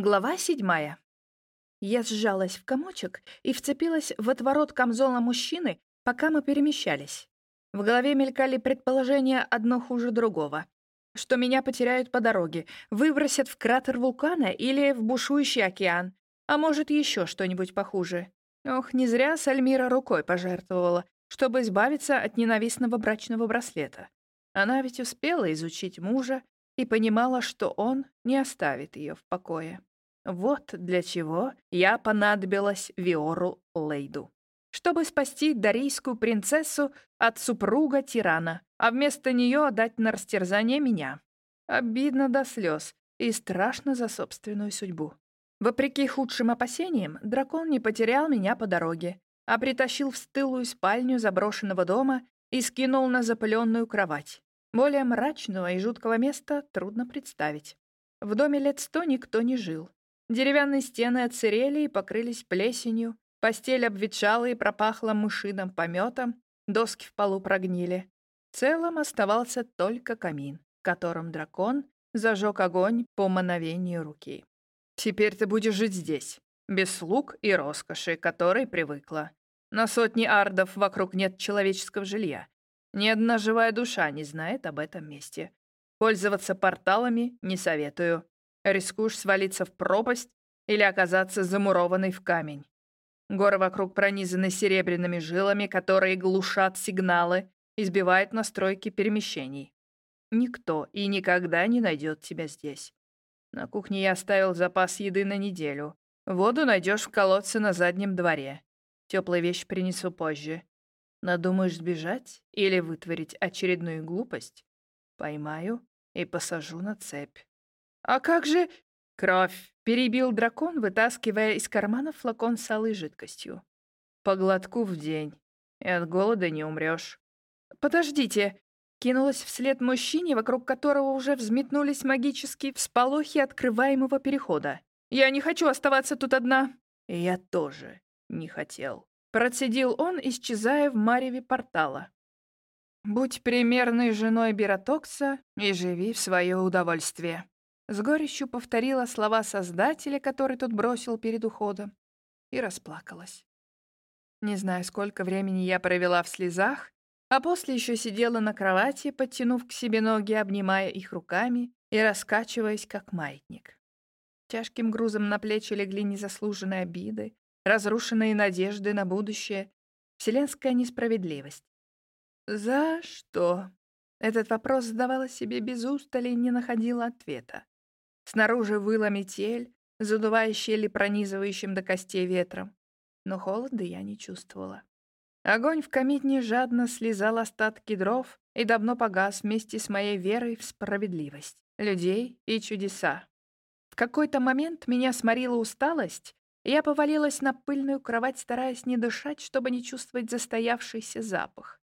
Глава седьмая. Я сжалась в комочек и вцепилась в отворот камзола мужчины, пока мы перемещались. В голове мелькали предположения одно хуже другого. Что меня потеряют по дороге, выбросят в кратер вулкана или в бушующий океан, а может, еще что-нибудь похуже. Ох, не зря Сальмира рукой пожертвовала, чтобы избавиться от ненавистного брачного браслета. Она ведь успела изучить мужа и понимала, что он не оставит ее в покое. Вот для чего я понадобилась Виору Лейду. Чтобы спасти дарийскую принцессу от супруга-тирана, а вместо нее отдать на растерзание меня. Обидно до слез и страшно за собственную судьбу. Вопреки худшим опасениям, дракон не потерял меня по дороге, а притащил в стылую спальню заброшенного дома и скинул на запыленную кровать. Более мрачного и жуткого места трудно представить. В доме лет сто никто не жил. Деревянные стены отсырели и покрылись плесенью, постель обветшала и пропахла мышиным пометом, доски в полу прогнили. В целом оставался только камин, в котором дракон зажег огонь по мановению руки. «Теперь ты будешь жить здесь, без слуг и роскоши, которой привыкла. На сотни ардов вокруг нет человеческого жилья. Ни одна живая душа не знает об этом месте. Пользоваться порталами не советую. Рискуешь свалиться в пропасть или оказаться замурованной в камень. Горы вокруг пронизаны серебряными жилами, которые глушат сигналы и сбивают настройки перемещений. Никто и никогда не найдет тебя здесь. На кухне я оставил запас еды на неделю. Воду найдешь в колодце на заднем дворе. Теплые вещи принесу позже. Надумаешь сбежать или вытворить очередную глупость? Поймаю и посажу на цепь. «А как же...» «Кровь!» — перебил дракон, вытаскивая из кармана флакон с алой жидкостью. «По глотку в день, и от голода не умрешь. «Подождите!» — кинулась вслед мужчине, вокруг которого уже взметнулись магические всполохи открываемого перехода. «Я не хочу оставаться тут одна!» «Я тоже не хотел!» Процедил он, исчезая в мареве портала. «Будь примерной женой Биратокса и живи в свое удовольствие». С горечью повторила слова Создателя, который тут бросил перед уходом, и расплакалась. Не знаю, сколько времени я провела в слезах, а после еще сидела на кровати, подтянув к себе ноги, обнимая их руками и раскачиваясь, как маятник. Тяжким грузом на плечи легли незаслуженные обиды, разрушенные надежды на будущее, вселенская несправедливость. «За что?» Этот вопрос задавала себе без устали и не находила ответа. Снаружи выла метель, задувающая или пронизывающим до костей ветром. Но холода я не чувствовала. Огонь в камине жадно слезал остатки дров и давно погас вместе с моей верой в справедливость, людей и чудеса. В какой-то момент меня сморила усталость, и я повалилась на пыльную кровать, стараясь не дышать, чтобы не чувствовать застоявшийся запах.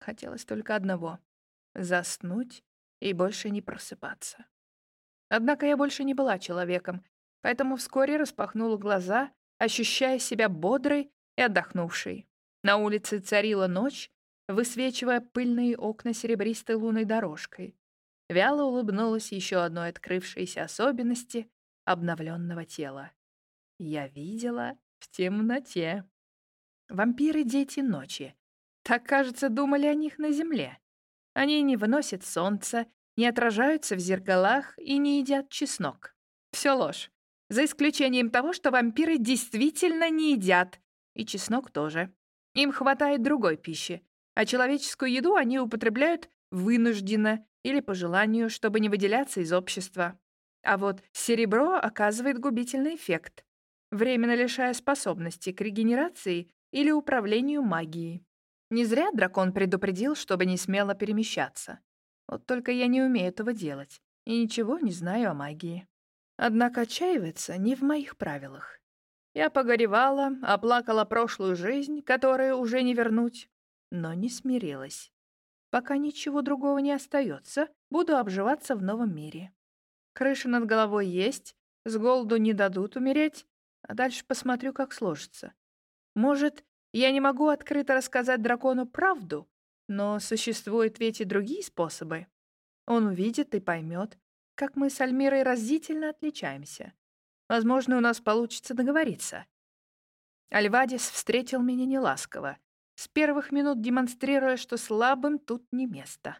Хотелось только одного — заснуть и больше не просыпаться. Однако я больше не была человеком, поэтому вскоре распахнула глаза, ощущая себя бодрой и отдохнувшей. На улице царила ночь, высвечивая пыльные окна серебристой лунной дорожкой. Вяло улыбнулась еще одной открывшейся особенности обновленного тела. Я видела в темноте. Вампиры — дети ночи. Так, кажется, думали о них на земле. Они не выносят солнца не отражаются в зеркалах и не едят чеснок. Все ложь. За исключением того, что вампиры действительно не едят. И чеснок тоже. Им хватает другой пищи. А человеческую еду они употребляют вынужденно или по желанию, чтобы не выделяться из общества. А вот серебро оказывает губительный эффект, временно лишая способности к регенерации или управлению магией. Не зря дракон предупредил, чтобы не смело перемещаться. Вот только я не умею этого делать и ничего не знаю о магии. Однако отчаиваться не в моих правилах. Я погоревала, оплакала прошлую жизнь, которую уже не вернуть, но не смирилась. Пока ничего другого не остается, буду обживаться в новом мире. Крыша над головой есть, с голоду не дадут умереть, а дальше посмотрю, как сложится. Может, я не могу открыто рассказать дракону правду, но существуют ведь и другие способы. Он увидит и поймет, как мы с Альмирой разительно отличаемся. Возможно, у нас получится договориться. Альвадис встретил меня неласково, с первых минут демонстрируя, что слабым тут не место.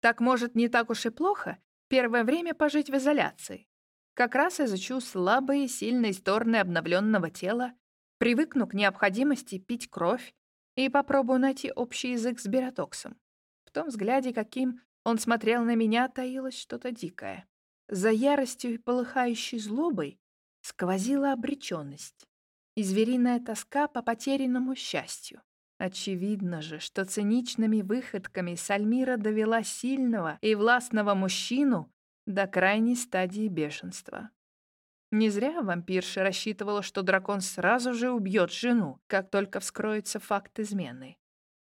Так, может, не так уж и плохо первое время пожить в изоляции. Как раз изучу слабые и сильные стороны обновленного тела, привыкну к необходимости пить кровь и попробую найти общий язык с Бератоксом. В том взгляде, каким он смотрел на меня, таилось что-то дикое. За яростью и полыхающей злобой сквозила обреченность и звериная тоска по потерянному счастью. Очевидно же, что циничными выходками Сальмира довела сильного и властного мужчину до крайней стадии бешенства. Не зря вампирша рассчитывала, что дракон сразу же убьет жену, как только вскроется факт измены.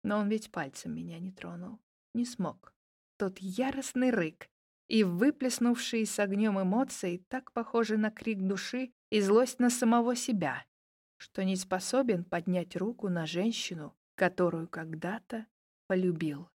Но он ведь пальцем меня не тронул. Не смог. Тот яростный рык и выплеснувшие с огнем эмоции так похожи на крик души и злость на самого себя, что не способен поднять руку на женщину, которую когда-то полюбил.